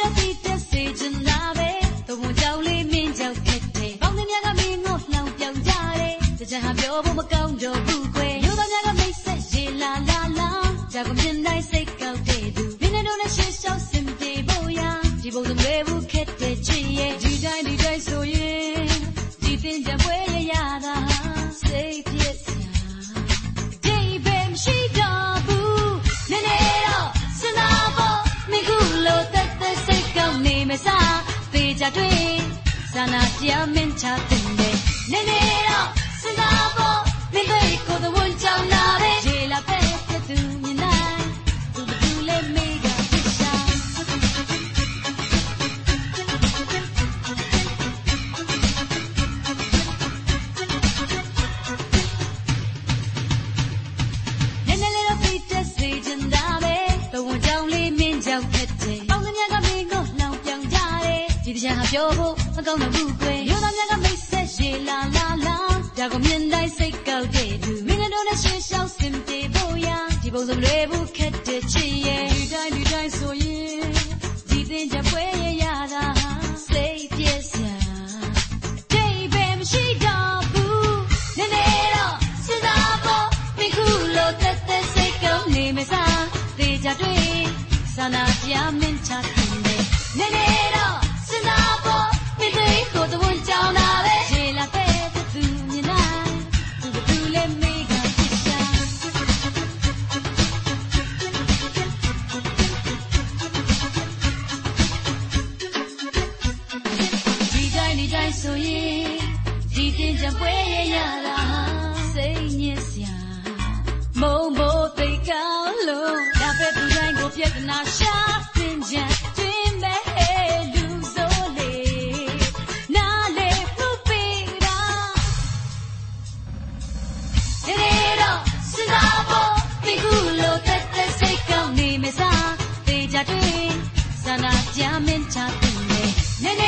那里的水真辣味，多么叫人名叫甜甜。旁边那个妹我老掉价嘞，这真哈表不么高又不贵。右边那个妹是啦啦啦，这个年代谁？ ပြောဖို့မကောင်းတော့ ဘူးကွယ်ရိုးသားများကမိတ်ဆက်ရေလာလာလာဒါကိုမြင်တိုင်းစိတ်ကောက်တဲ့သူမင်းတို့နဲ့ရှင်းရှောင်းစင်ပြေဖို့ရဒီပုံစံလွယ်ဘူးခက်တဲ့ချစ်ရဲ့ဒီတိုင်းဒီတိုင်းဆိုရင်ဒီသင်ချက်ပွဲရရတာစိတ်ပြည့်စရာတိတ်ပဲမရှိတော့ဘူးနည်းနည်းတော့စဉ်းစားဖို့မိခုလို့တက်တက်စိတ်ကောင်းနေမစားသေးကြတွေ့စာနာပြမင်းချတယ်နည်းနည်း လိုက်ဆိုရင်ဒီတင်ကြပွဲရရတာစိတ်ညစ်စရာမုံဘိုးသိကောင်းလို့ဒါပဲသူတိုင်းကိုပြက်နာရှာတင်ကြတွင်မဲ့လူစိုးလေနားလေမှုပေးတာရေတော့စစားဖို့ဒီကူလို့တက်တက်စိတ်ကောင်းနေမစားသေးကြတွင်စနာကြမင်းချတင်နေနေ